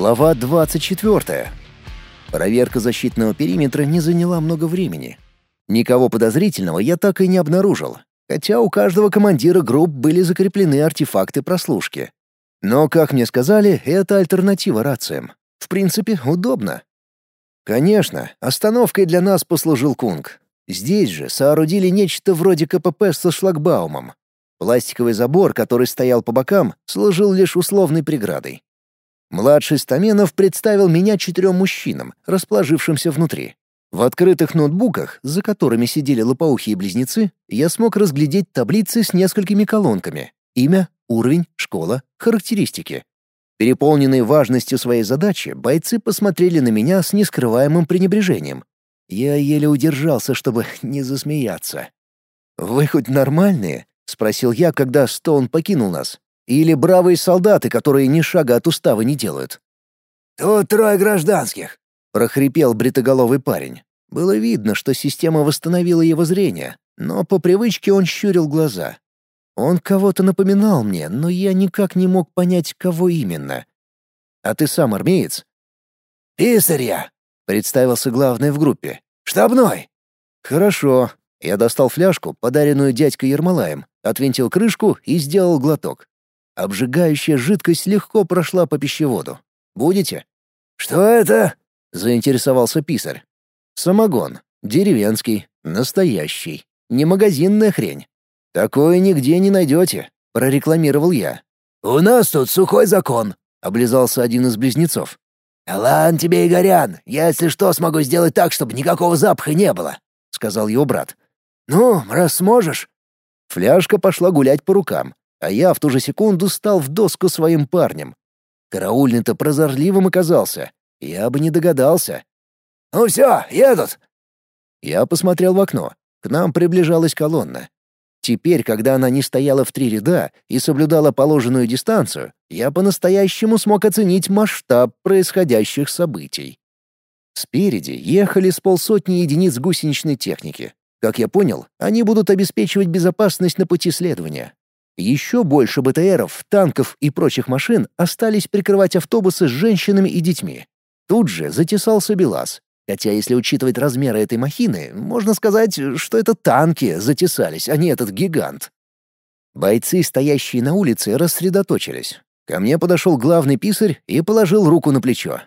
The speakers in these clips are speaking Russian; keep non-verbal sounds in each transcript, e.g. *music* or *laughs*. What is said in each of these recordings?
Глава 24. Проверка защитного периметра не заняла много времени. Никого подозрительного я так и не обнаружил, хотя у каждого командира групп были закреплены артефакты прослушки. Но, как мне сказали, это альтернатива рациям. В принципе, удобно. Конечно, остановкой для нас послужил Кунг. Здесь же соорудили нечто вроде КПП со шлагбаумом. Пластиковый забор, который стоял по бокам, служил лишь условной преградой. Младший Стаменов представил меня четырем мужчинам, расположившимся внутри. В открытых ноутбуках, за которыми сидели лопоухие близнецы, я смог разглядеть таблицы с несколькими колонками. Имя, уровень, школа, характеристики. Переполненные важностью своей задачи, бойцы посмотрели на меня с нескрываемым пренебрежением. Я еле удержался, чтобы *laughs* не засмеяться. «Вы хоть нормальные?» — спросил я, когда Стоун покинул нас. Или бравые солдаты, которые ни шага от устава не делают. «Тут трое гражданских», — прохрипел бритоголовый парень. Было видно, что система восстановила его зрение, но по привычке он щурил глаза. Он кого-то напоминал мне, но я никак не мог понять, кого именно. «А ты сам армеец?» «Писарь я», — представился главный в группе. «Штабной». «Хорошо». Я достал фляжку, подаренную дядькой Ермолаем, отвинтил крышку и сделал глоток. Обжигающая жидкость легко прошла по пищеводу. «Будете?» «Что это?» — заинтересовался писарь. «Самогон. Деревенский. Настоящий. Не магазинная хрень. Такое нигде не найдете», — прорекламировал я. «У нас тут сухой закон», — облизался один из близнецов. «Ладно тебе, Игорян, я, если что, смогу сделать так, чтобы никакого запаха не было», — сказал его брат. «Ну, раз сможешь». Фляжка пошла гулять по рукам а я в ту же секунду стал в доску своим парнем. Караульный-то прозорливым оказался. Я бы не догадался. «Ну все, едут!» Я посмотрел в окно. К нам приближалась колонна. Теперь, когда она не стояла в три ряда и соблюдала положенную дистанцию, я по-настоящему смог оценить масштаб происходящих событий. Спереди ехали с полсотни единиц гусеничной техники. Как я понял, они будут обеспечивать безопасность на пути следования. Еще больше БТРов, танков и прочих машин остались прикрывать автобусы с женщинами и детьми. Тут же затесался БелАЗ. Хотя, если учитывать размеры этой махины, можно сказать, что это танки затесались, а не этот гигант. Бойцы, стоящие на улице, рассредоточились. Ко мне подошел главный писарь и положил руку на плечо.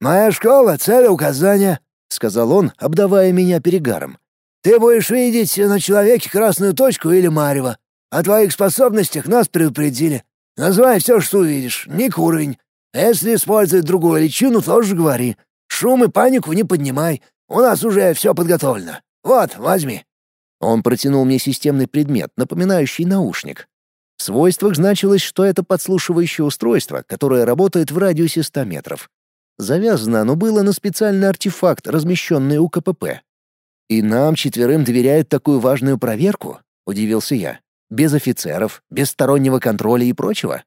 «Моя школа — цель указания», — сказал он, обдавая меня перегаром. «Ты будешь видеть на человеке красную точку или марево. О твоих способностях нас предупредили. Называй все, что увидишь, ник уровень. Если использовать другую личину, тоже говори. Шум и панику не поднимай. У нас уже все подготовлено. Вот, возьми». Он протянул мне системный предмет, напоминающий наушник. В свойствах значилось, что это подслушивающее устройство, которое работает в радиусе 100 метров. Завязано оно было на специальный артефакт, размещенный у КПП. «И нам четверым доверяют такую важную проверку?» — удивился я. Без офицеров, без стороннего контроля и прочего?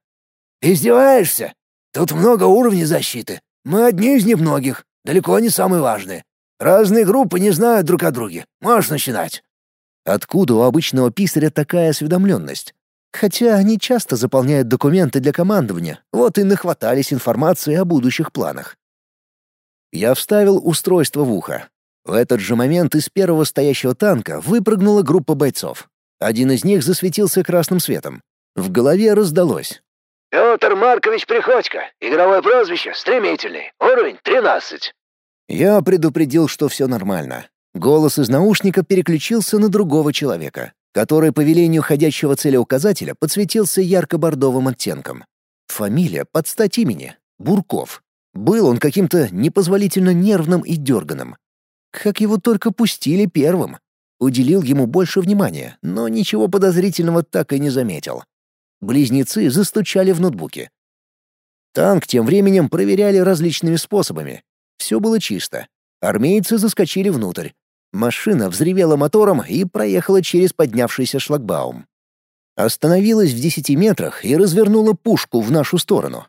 «Издеваешься? Тут много уровней защиты. Мы одни из немногих, далеко не самые важные. Разные группы не знают друг о друге. Можешь начинать». Откуда у обычного писаря такая осведомленность? Хотя они часто заполняют документы для командования, вот и нахватались информации о будущих планах. Я вставил устройство в ухо. В этот же момент из первого стоящего танка выпрыгнула группа бойцов. Один из них засветился красным светом. В голове раздалось. «Петр Маркович Приходько. Игровое прозвище «Стремительный». Уровень 13». Я предупредил, что все нормально. Голос из наушника переключился на другого человека, который по велению ходячего целеуказателя подсветился ярко-бордовым оттенком. Фамилия под стать имени — Бурков. Был он каким-то непозволительно нервным и дерганым. Как его только пустили первым. Уделил ему больше внимания, но ничего подозрительного так и не заметил. Близнецы застучали в ноутбуке. Танк тем временем проверяли различными способами. Все было чисто. Армейцы заскочили внутрь. Машина взревела мотором и проехала через поднявшийся шлагбаум. Остановилась в десяти метрах и развернула пушку в нашу сторону.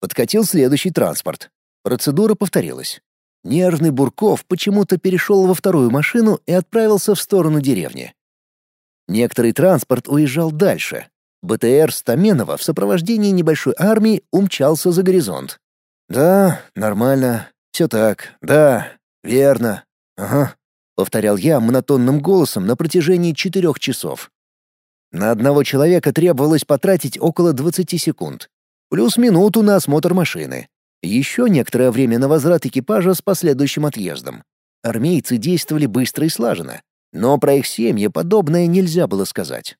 Подкатил следующий транспорт. Процедура повторилась. Нервный Бурков почему-то перешел во вторую машину и отправился в сторону деревни. Некоторый транспорт уезжал дальше. БТР Стаменова в сопровождении небольшой армии умчался за горизонт. «Да, нормально. Все так. Да, верно. Ага», — повторял я монотонным голосом на протяжении четырех часов. На одного человека требовалось потратить около 20 секунд. Плюс минуту на осмотр машины. Еще некоторое время на возврат экипажа с последующим отъездом. Армейцы действовали быстро и слаженно. Но про их семьи подобное нельзя было сказать.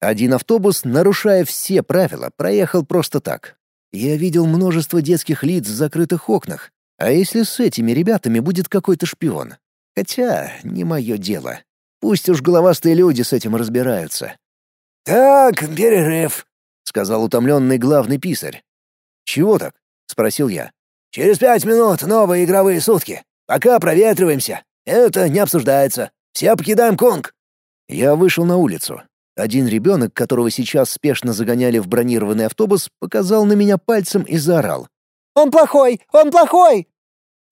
Один автобус, нарушая все правила, проехал просто так. Я видел множество детских лиц в закрытых окнах. А если с этими ребятами будет какой-то шпион? Хотя, не мое дело. Пусть уж головастые люди с этим разбираются. «Так, перерыв», — сказал утомленный главный писарь. «Чего так?» — спросил я. «Через пять минут новые игровые сутки. Пока проветриваемся. Это не обсуждается. Все покидаем Конг». Я вышел на улицу. Один ребенок, которого сейчас спешно загоняли в бронированный автобус, показал на меня пальцем и заорал. «Он плохой! Он плохой!»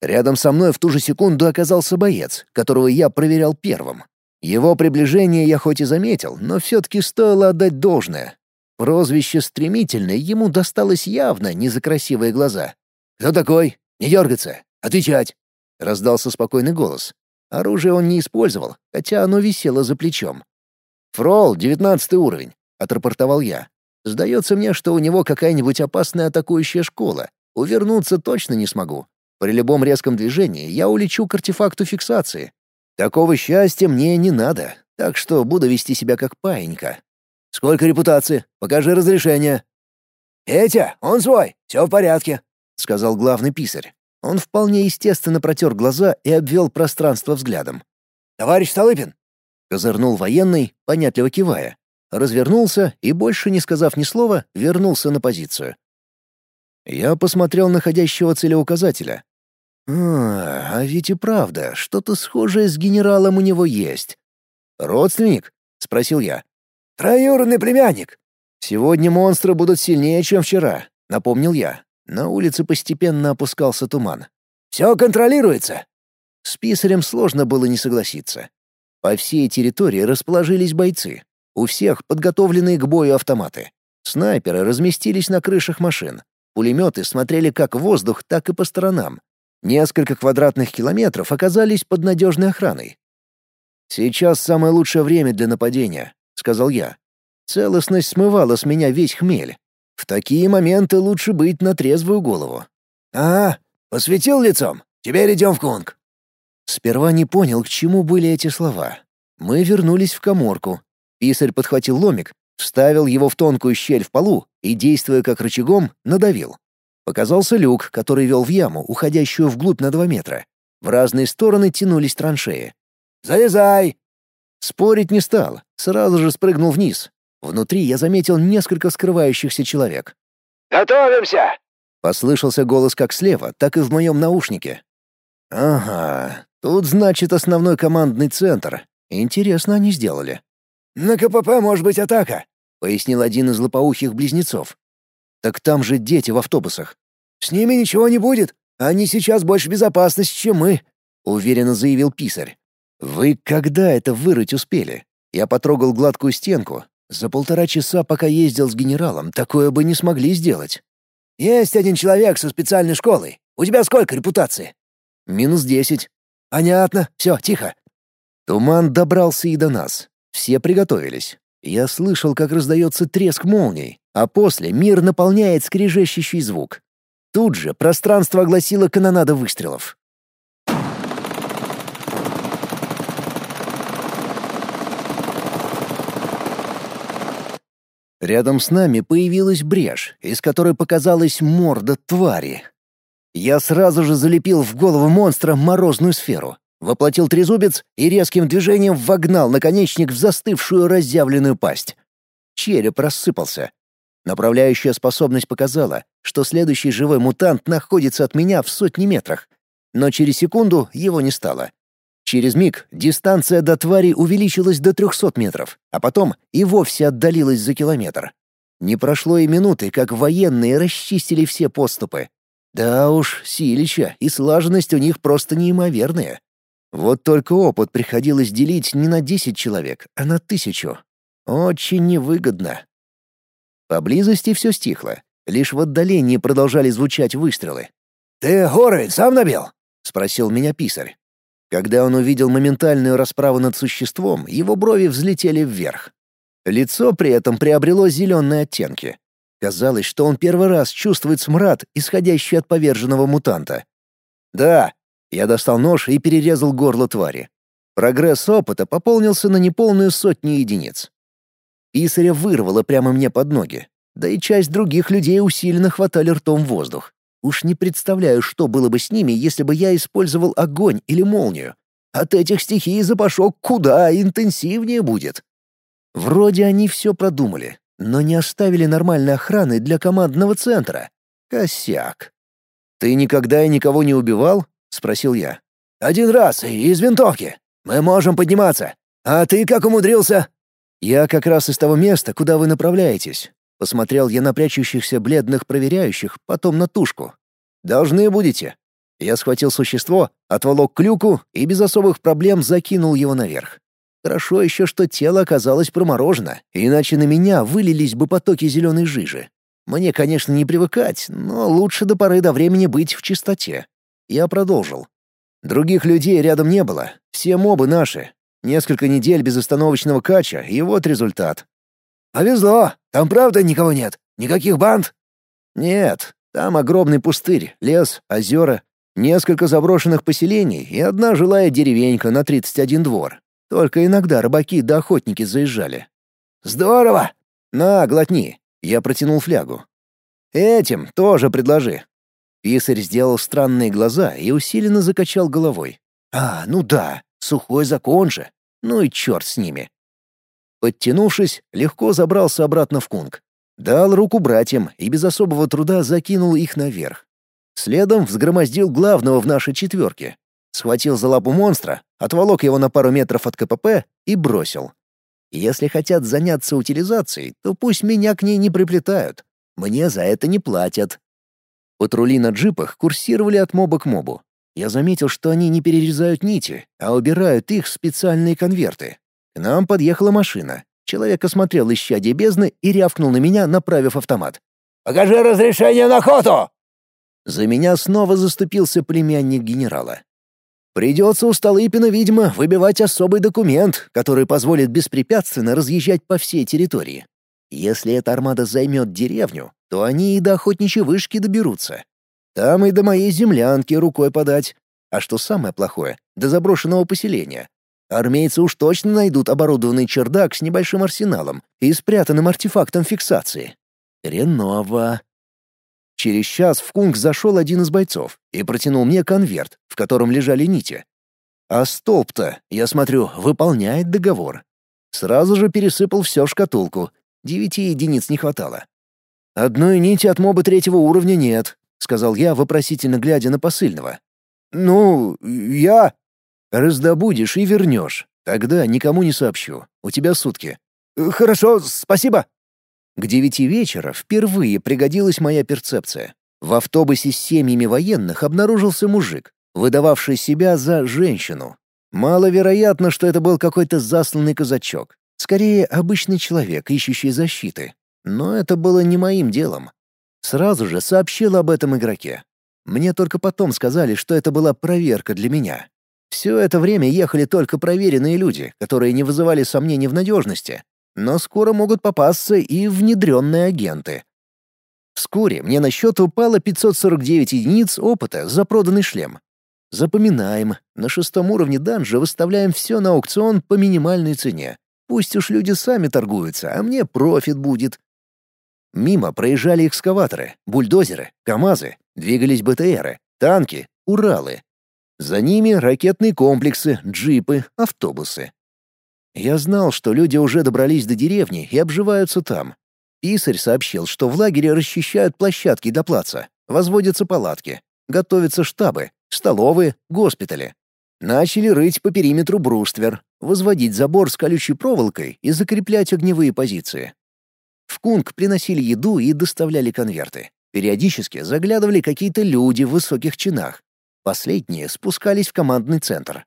Рядом со мной в ту же секунду оказался боец, которого я проверял первым. Его приближение я хоть и заметил, но все-таки стоило отдать должное. Прозвище «стремительный» ему досталось явно не за красивые глаза. «Кто такой? Не дергаться! Отвечать!» — раздался спокойный голос. Оружие он не использовал, хотя оно висело за плечом. «Фрол, девятнадцатый уровень», — отрапортовал я. «Сдается мне, что у него какая-нибудь опасная атакующая школа. Увернуться точно не смогу. При любом резком движении я улечу к артефакту фиксации. Такого счастья мне не надо, так что буду вести себя как паинька. Сколько репутации? Покажи разрешение. «Петя, он свой, все в порядке», — сказал главный писарь. Он вполне естественно протер глаза и обвел пространство взглядом. «Товарищ Столыпин!» — козырнул военный, понятливо кивая. Развернулся и, больше не сказав ни слова, вернулся на позицию. Я посмотрел на ходящего целеуказателя. А, а ведь и правда, что-то схожее с генералом у него есть. «Родственник?» — спросил я. «Троюродный племянник». «Сегодня монстры будут сильнее, чем вчера», — напомнил я. На улице постепенно опускался туман. «Все контролируется!» С писарем сложно было не согласиться. По всей территории расположились бойцы. У всех подготовленные к бою автоматы. Снайперы разместились на крышах машин. Пулеметы смотрели как в воздух, так и по сторонам. Несколько квадратных километров оказались под надежной охраной. «Сейчас самое лучшее время для нападения», — сказал я. Целостность смывала с меня весь хмель. В такие моменты лучше быть на трезвую голову. «А, посветил лицом? Теперь идем в Кунг». Сперва не понял, к чему были эти слова. Мы вернулись в коморку. Писарь подхватил ломик, вставил его в тонкую щель в полу и, действуя как рычагом, надавил. Показался люк, который вел в яму, уходящую вглубь на два метра. В разные стороны тянулись траншеи. «Залезай!» Спорить не стал, сразу же спрыгнул вниз, Внутри я заметил несколько скрывающихся человек. «Готовимся!» Послышался голос как слева, так и в моем наушнике. «Ага, тут, значит, основной командный центр. Интересно они сделали». «На КПП может быть атака», — пояснил один из лопоухих близнецов. «Так там же дети в автобусах». «С ними ничего не будет. Они сейчас больше безопасности, чем мы», — уверенно заявил писарь. «Вы когда это вырыть успели?» Я потрогал гладкую стенку, за полтора часа, пока ездил с генералом, такое бы не смогли сделать. Есть один человек со специальной школой. У тебя сколько репутации? Минус десять. Понятно. Все, тихо. Туман добрался и до нас. Все приготовились. Я слышал, как раздается треск молний, а после мир наполняет скрежещущий звук. Тут же пространство огласило канонада выстрелов. Рядом с нами появилась брешь, из которой показалась морда твари. Я сразу же залепил в голову монстра морозную сферу, воплотил трезубец и резким движением вогнал наконечник в застывшую разъявленную пасть. Череп рассыпался. Направляющая способность показала, что следующий живой мутант находится от меня в сотни метрах. Но через секунду его не стало. Через миг дистанция до твари увеличилась до 300 метров, а потом и вовсе отдалилась за километр. Не прошло и минуты, как военные расчистили все поступы. Да уж, силища и слаженность у них просто неимоверные. Вот только опыт приходилось делить не на 10 человек, а на тысячу. Очень невыгодно. Поблизости все стихло. Лишь в отдалении продолжали звучать выстрелы. «Ты горы сам набил?» — спросил меня писарь. Когда он увидел моментальную расправу над существом, его брови взлетели вверх. Лицо при этом приобрело зеленые оттенки. Казалось, что он первый раз чувствует смрад, исходящий от поверженного мутанта. «Да». Я достал нож и перерезал горло твари. Прогресс опыта пополнился на неполную сотню единиц. Писаря вырвало прямо мне под ноги. Да и часть других людей усиленно хватали ртом воздух. Уж не представляю, что было бы с ними, если бы я использовал огонь или молнию. От этих стихий запашок куда интенсивнее будет. Вроде они все продумали, но не оставили нормальной охраны для командного центра. Косяк. «Ты никогда и никого не убивал?» — спросил я. «Один раз, из винтовки. Мы можем подниматься. А ты как умудрился?» «Я как раз из того места, куда вы направляетесь». Посмотрел я на прячущихся бледных проверяющих, потом на тушку. «Должны будете». Я схватил существо, отволок к люку и без особых проблем закинул его наверх. Хорошо еще, что тело оказалось проморожено, иначе на меня вылились бы потоки зеленой жижи. Мне, конечно, не привыкать, но лучше до поры до времени быть в чистоте. Я продолжил. Других людей рядом не было, все мобы наши. Несколько недель безостановочного кача, и вот результат. «Повезло, там правда никого нет? Никаких банд?» «Нет, там огромный пустырь, лес, озера, несколько заброшенных поселений и одна жилая деревенька на 31 двор. Только иногда рыбаки да охотники заезжали. «Здорово!» «На, глотни!» Я протянул флягу. «Этим тоже предложи». Писарь сделал странные глаза и усиленно закачал головой. «А, ну да, сухой закон же. Ну и черт с ними». Подтянувшись, легко забрался обратно в кунг. Дал руку братьям и без особого труда закинул их наверх. Следом взгромоздил главного в нашей четверке, схватил за лапу монстра, отволок его на пару метров от КПП и бросил. Если хотят заняться утилизацией, то пусть меня к ней не приплетают. Мне за это не платят. Патрули на джипах курсировали от моба к мобу. Я заметил, что они не перерезают нити, а убирают их в специальные конверты. К нам подъехала машина. Человек осмотрел исчадие бездны и рявкнул на меня, направив автомат. «Покажи разрешение на охоту!» За меня снова заступился племянник генерала. Придется у Столыпина, видимо, выбивать особый документ, который позволит беспрепятственно разъезжать по всей территории. Если эта армада займет деревню, то они и до охотничьей вышки доберутся. Там и до моей землянки рукой подать. А что самое плохое, до заброшенного поселения. Армейцы уж точно найдут оборудованный чердак с небольшим арсеналом и спрятанным артефактом фиксации. Реново. Через час в кунг зашел один из бойцов и протянул мне конверт, в котором лежали нити. А столб-то, я смотрю, выполняет договор. Сразу же пересыпал все в шкатулку. Девяти единиц не хватало. «Одной нити от моба третьего уровня нет», — сказал я, вопросительно глядя на посыльного. «Ну, я...» «Раздобудешь и вернешь. Тогда никому не сообщу. У тебя сутки». «Хорошо, спасибо». К девяти вечера впервые пригодилась моя перцепция. В автобусе с семьями военных обнаружился мужик, выдававший себя за женщину. Маловероятно, что это был какой-то засланный казачок. Скорее, обычный человек, ищущий защиты. Но это было не моим делом. Сразу же сообщил об этом игроке. Мне только потом сказали, что это была проверка для меня. Все это время ехали только проверенные люди, которые не вызывали сомнений в надежности, но скоро могут попасться и внедренные агенты. Вскоре мне на счет упало 549 единиц опыта за проданный шлем. Запоминаем, на шестом уровне данжа выставляем все на аукцион по минимальной цене. Пусть уж люди сами торгуются, а мне профит будет. Мимо проезжали экскаваторы, бульдозеры, КАМАЗы, двигались БТРы, танки, Уралы. За ними ракетные комплексы, джипы, автобусы. Я знал, что люди уже добрались до деревни и обживаются там. Писарь сообщил, что в лагере расчищают площадки до плаца, возводятся палатки, готовятся штабы, столовые, госпитали. Начали рыть по периметру бруствер, возводить забор с колючей проволокой и закреплять огневые позиции. В Кунг приносили еду и доставляли конверты. Периодически заглядывали какие-то люди в высоких чинах. Последние спускались в командный центр.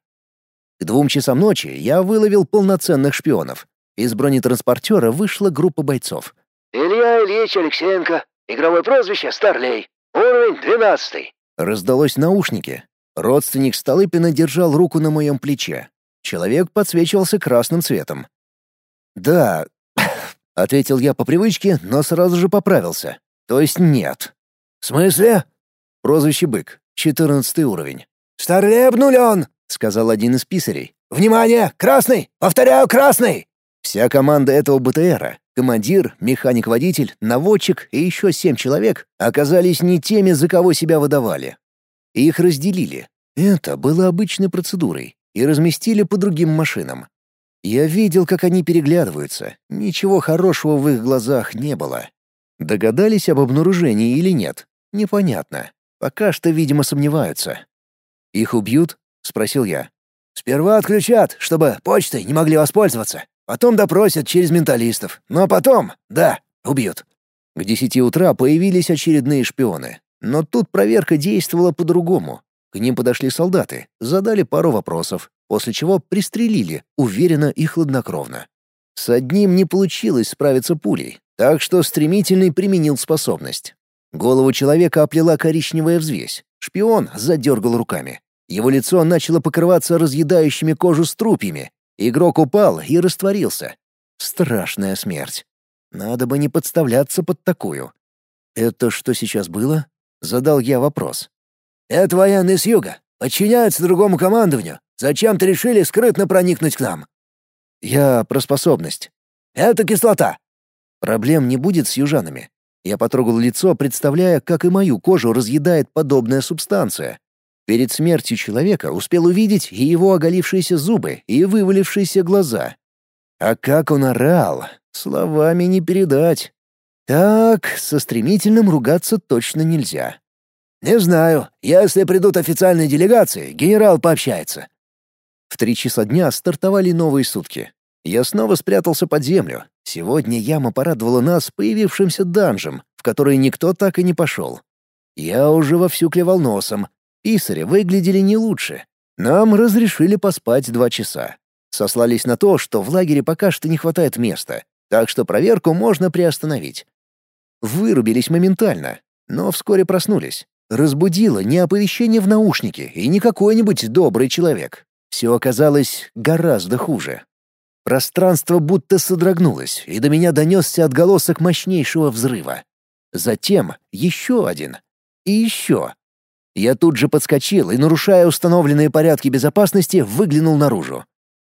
К двум часам ночи я выловил полноценных шпионов. Из бронетранспортера вышла группа бойцов. «Илья Ильич Алексеенко, Игровое прозвище Старлей. Уровень двенадцатый». Раздалось в наушнике. Родственник Столыпина держал руку на моем плече. Человек подсвечивался красным цветом. «Да», *coughs* — ответил я по привычке, но сразу же поправился. «То есть нет». «В смысле?» Прозвище «Бык», четырнадцатый уровень. «Старлей обнулен!» — сказал один из писарей. «Внимание! Красный! Повторяю, красный!» Вся команда этого БТРа — командир, механик-водитель, наводчик и еще семь человек — оказались не теми, за кого себя выдавали. Их разделили. Это было обычной процедурой. И разместили по другим машинам. Я видел, как они переглядываются. Ничего хорошего в их глазах не было. Догадались об обнаружении или нет? Непонятно. Пока что, видимо, сомневаются. «Их убьют?» — спросил я. «Сперва отключат, чтобы почтой не могли воспользоваться. Потом допросят через менталистов. Но потом, да, убьют». К десяти утра появились очередные шпионы. Но тут проверка действовала по-другому. К ним подошли солдаты, задали пару вопросов, после чего пристрелили, уверенно и хладнокровно. С одним не получилось справиться пулей, так что стремительный применил способность. Голову человека оплела коричневая взвесь. Шпион задергал руками. Его лицо начало покрываться разъедающими кожу струпьями, Игрок упал и растворился. Страшная смерть. Надо бы не подставляться под такую. «Это что сейчас было?» — задал я вопрос. «Это военные с юга. Подчиняются другому командованию. Зачем ты решили скрытно проникнуть к нам?» «Я про способность». «Это кислота». «Проблем не будет с южанами». Я потрогал лицо, представляя, как и мою кожу разъедает подобная субстанция. Перед смертью человека успел увидеть и его оголившиеся зубы, и вывалившиеся глаза. А как он орал, словами не передать. Так, со стремительным ругаться точно нельзя. «Не знаю. Если придут официальные делегации, генерал пообщается». В три часа дня стартовали новые сутки. Я снова спрятался под землю. Сегодня яма порадовала нас появившимся данжем, в который никто так и не пошел. Я уже вовсю клевал носом, Писари выглядели не лучше. Нам разрешили поспать два часа. Сослались на то, что в лагере пока что не хватает места, так что проверку можно приостановить. Вырубились моментально, но вскоре проснулись. Разбудило не оповещение в наушнике и не какой-нибудь добрый человек. Все оказалось гораздо хуже. Пространство будто содрогнулось, и до меня донесся отголосок мощнейшего взрыва. Затем еще один. И еще. Я тут же подскочил и, нарушая установленные порядки безопасности, выглянул наружу.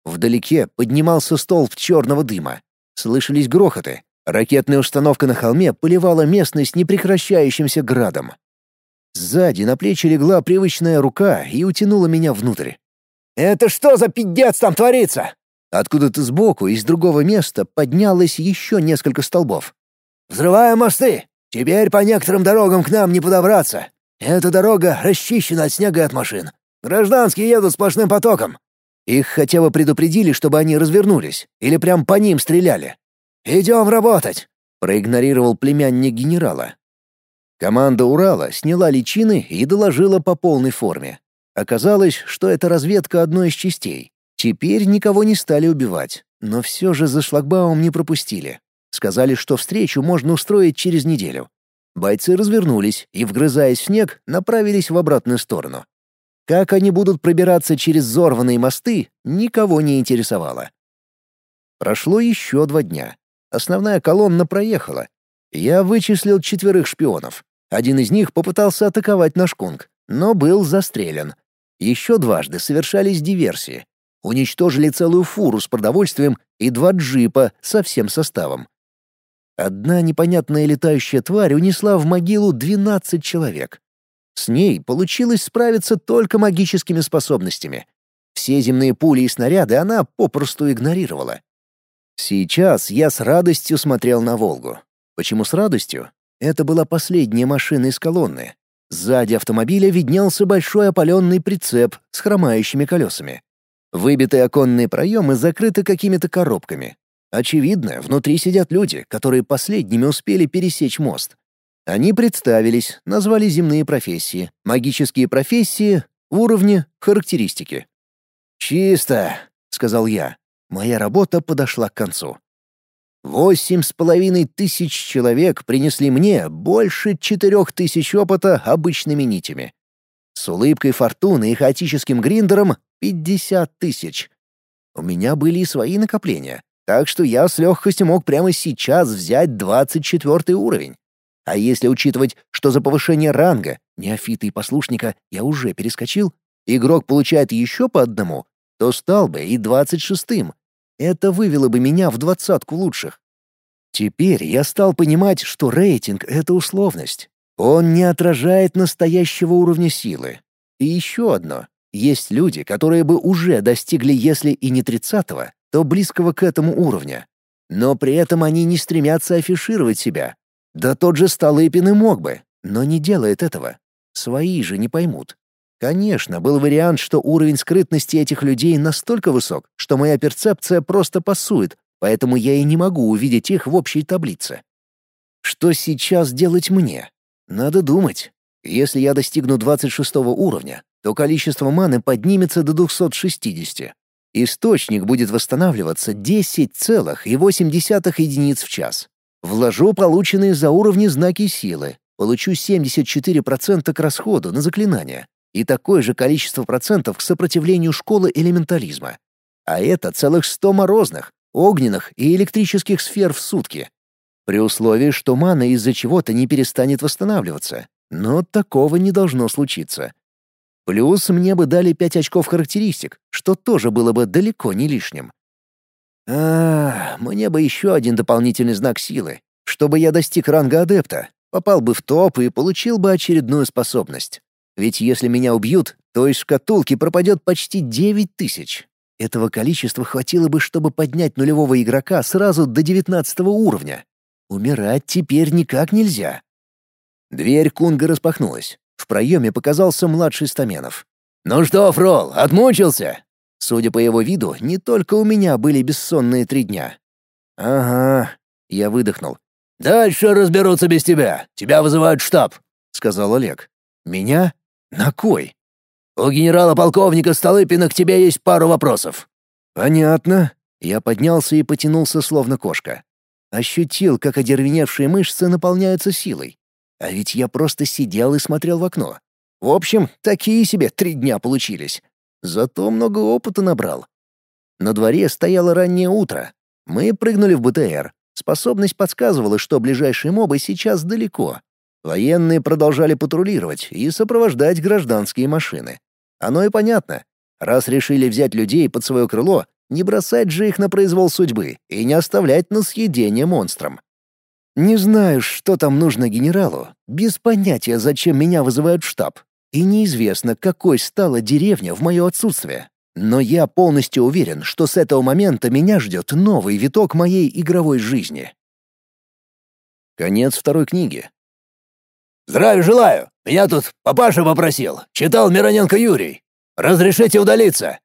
Вдалеке поднимался столб черного дыма. Слышались грохоты. Ракетная установка на холме поливала местность непрекращающимся градом. Сзади на плечи легла привычная рука и утянула меня внутрь. «Это что за пиздец там творится?» Откуда-то сбоку, из другого места, поднялось еще несколько столбов. «Взрываем мосты! Теперь по некоторым дорогам к нам не подобраться. Эта дорога расчищена от снега и от машин. Гражданские едут сплошным потоком. Их хотя бы предупредили, чтобы они развернулись, или прям по ним стреляли. Идем работать, проигнорировал племянник генерала. Команда Урала сняла личины и доложила по полной форме. Оказалось, что это разведка одной из частей. Теперь никого не стали убивать, но все же за шлагбаум не пропустили. Сказали, что встречу можно устроить через неделю. Бойцы развернулись и, вгрызаясь в снег, направились в обратную сторону. Как они будут пробираться через взорванные мосты, никого не интересовало. Прошло еще два дня. Основная колонна проехала. Я вычислил четверых шпионов. Один из них попытался атаковать наш кунг, но был застрелен. Еще дважды совершались диверсии. Уничтожили целую фуру с продовольствием и два джипа со всем составом. Одна непонятная летающая тварь унесла в могилу 12 человек. С ней получилось справиться только магическими способностями. Все земные пули и снаряды она попросту игнорировала. Сейчас я с радостью смотрел на «Волгу». Почему с радостью? Это была последняя машина из колонны. Сзади автомобиля виднелся большой опаленный прицеп с хромающими колесами. Выбитые оконные проемы закрыты какими-то коробками. Очевидно, внутри сидят люди, которые последними успели пересечь мост. Они представились, назвали земные профессии, магические профессии, уровни, характеристики. «Чисто», — сказал я. Моя работа подошла к концу. Восемь с половиной тысяч человек принесли мне больше четырех тысяч опыта обычными нитями. С улыбкой фортуны и хаотическим гриндером — пятьдесят тысяч. У меня были и свои накопления, так что я с легкостью мог прямо сейчас взять двадцать четвертый уровень. А если учитывать, что за повышение ранга, неофита и послушника я уже перескочил, игрок получает еще по одному, то стал бы и двадцать шестым, это вывело бы меня в двадцатку лучших. Теперь я стал понимать, что рейтинг — это условность. Он не отражает настоящего уровня силы. И еще одно. Есть люди, которые бы уже достигли, если и не тридцатого, то близкого к этому уровня. Но при этом они не стремятся афишировать себя. Да тот же Столыпин и мог бы, но не делает этого. Свои же не поймут. Конечно, был вариант, что уровень скрытности этих людей настолько высок, что моя перцепция просто пасует, поэтому я и не могу увидеть их в общей таблице. Что сейчас делать мне? Надо думать. Если я достигну 26 уровня, то количество маны поднимется до 260. Источник будет восстанавливаться 10,8 единиц в час. Вложу полученные за уровни знаки силы, получу 74% к расходу на заклинания, и такое же количество процентов к сопротивлению школы элементализма. А это целых сто морозных, огненных и электрических сфер в сутки. При условии, что мана из-за чего-то не перестанет восстанавливаться. Но такого не должно случиться. Плюс мне бы дали пять очков характеристик, что тоже было бы далеко не лишним. А, мне бы еще один дополнительный знак силы, чтобы я достиг ранга адепта, попал бы в топ и получил бы очередную способность. Ведь если меня убьют, то из шкатулки пропадет почти девять тысяч. Этого количества хватило бы, чтобы поднять нулевого игрока сразу до девятнадцатого уровня. Умирать теперь никак нельзя. Дверь Кунга распахнулась. В проеме показался младший Стаменов. «Ну что, Фрол, отмучился?» Судя по его виду, не только у меня были бессонные три дня. «Ага», — я выдохнул. «Дальше разберутся без тебя. Тебя вызывают в штаб», — сказал Олег. «Меня? На кой? У генерала-полковника Столыпина к тебе есть пару вопросов. Понятно. Я поднялся и потянулся словно кошка. Ощутил, как одервеневшие мышцы наполняются силой. А ведь я просто сидел и смотрел в окно. В общем, такие себе три дня получились. Зато много опыта набрал. На дворе стояло раннее утро. Мы прыгнули в БТР. Способность подсказывала, что ближайшие мобы сейчас далеко. Военные продолжали патрулировать и сопровождать гражданские машины. Оно и понятно. Раз решили взять людей под свое крыло, не бросать же их на произвол судьбы и не оставлять на съедение монстрам. Не знаю, что там нужно генералу, без понятия, зачем меня вызывают в штаб. И неизвестно, какой стала деревня в мое отсутствие. Но я полностью уверен, что с этого момента меня ждет новый виток моей игровой жизни. Конец второй книги. «Здравия желаю! Меня тут папаша попросил. Читал Мироненко Юрий. Разрешите удалиться.